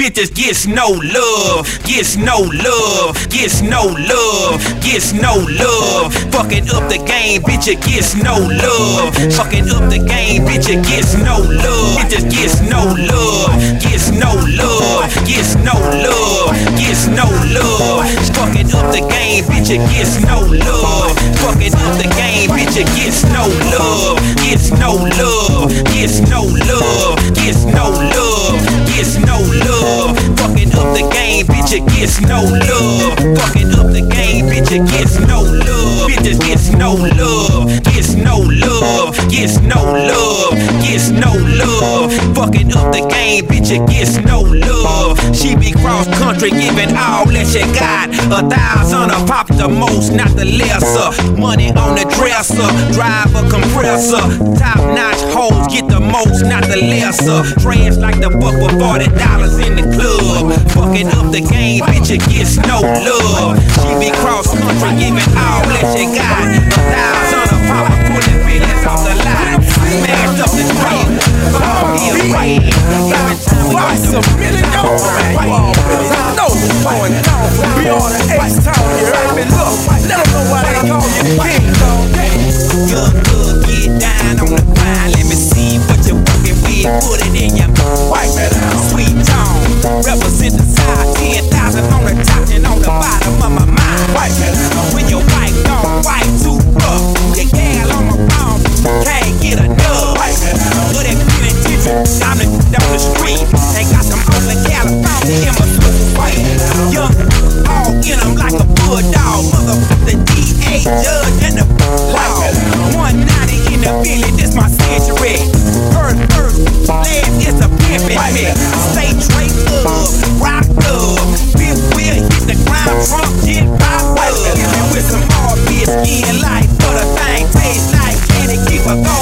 Bitches gets no love, gets no love, gets no love, gets no love. Fucking up the game, bitch, it gets no love. Fucking up the game, bitch, it gets no love. Bitches gets no love, gets no love, gets no love, gets no love. Fucking up the game, bitch, it gets no love. Fucking up the game, bitch, it gets no love, gets no love, gets no love, gets no love, gets no love. Bitch, it gets no love. Fucking up the game, bitch, it gets no love. Bitches gets no love, gets no love, gets no love, gets no love. Fucking up the game, bitch, it gets no love. She be cross country, giving all that she got. A thousand, a pop the most, not the lesser. Money on the dresser, drive a compressor. Top notch hoes get the most, not the lesser. Trash like the buck with forty dollars in the club. Fucking up the game, bitch, it gets no love. She be cross country, giving all that she got. A thousand, a pop, pulling feelings off the line. Smashed up the train, call me a rain. Every time we Why got some the million dollars? I know what's going on. Be on the H-Town, you heard me? Look, let them know why they call you king, dog. Young good, get down on the grind. Let me see what you're working with. Put it in your White down. sweet tone. Represent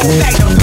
Magnum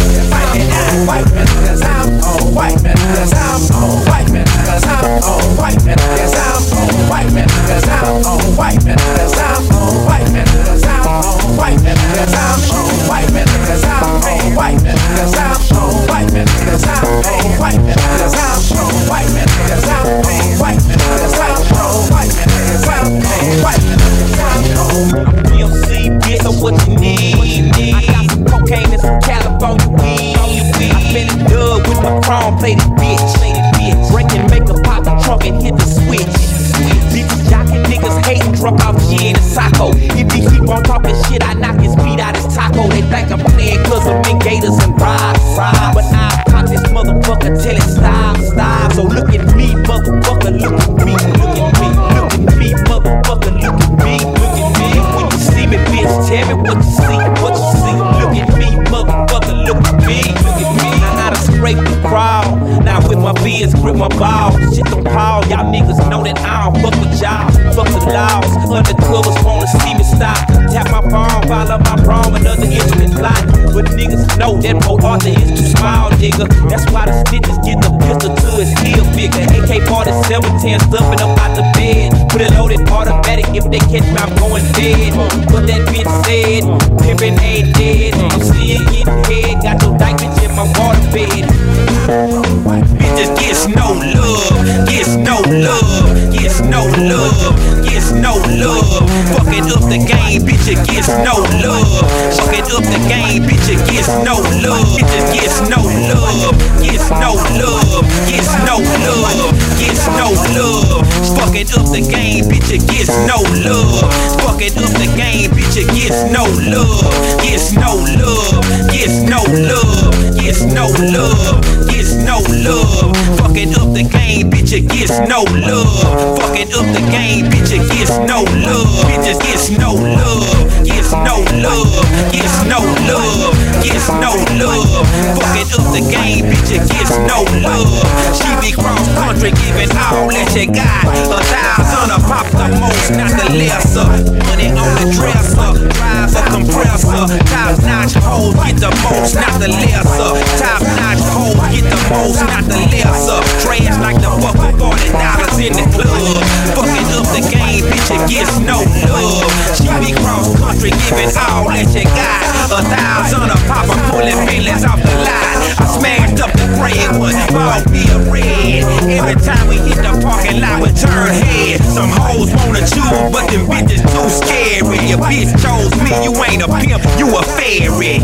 drunk off gin and Saco. If he keep on talking shit, I knock his feet out his taco. They think I'm playing cause I'm in gators and ride, ride. But I pop this motherfucker till it stop, stop. Niggas know that Port Arthur is too small, nigga. That's why the stitches get the pistol to his heel bigger. AK 47, 10 stuffing up out the bed. Put it loaded automatic if they catch me, I'm going dead. But that bitch said, pimpin' ain't dead. I'm seeing getting head, got your bitch in my water bed. Bitches gets no love, gets no love, gets no love, gets no love. Fucking up the game, bitch, it gets no love. It gets no love. Bitches gets no love, gets no love, gets no love, gets no love. Fucking up the game, bitch, it gets no love. Fucking up the game, bitch, it gets no love, gets no love, gets no love, gets no love, gets no love. Fucking up the game, bitch, it gets no gets no love. Bitches gets no love, gets no love, gets no love, gets no love. Fucking up the game, bitch, it gets no love. She be cross country, giving all that she got. A thousand a pop the most, not the lesser. Money on the dresser, drive a compressor. Top notch hoes get the most, not the lesser. Top notch hoes get the most, not the lesser. Trash like the fuck with forty dollars in the club. Fucking up the game, it gets no love. She be cross country, giving all that she got. A thousand a pop, I'm pulling feelings off the line. I smashed up the gray one, bought me a red. Every time we hit the the parking lot we turn head. Some hoes wanna chew, but them bitches too scary. Your bitch chose me, you ain't a pimp, you a fairy.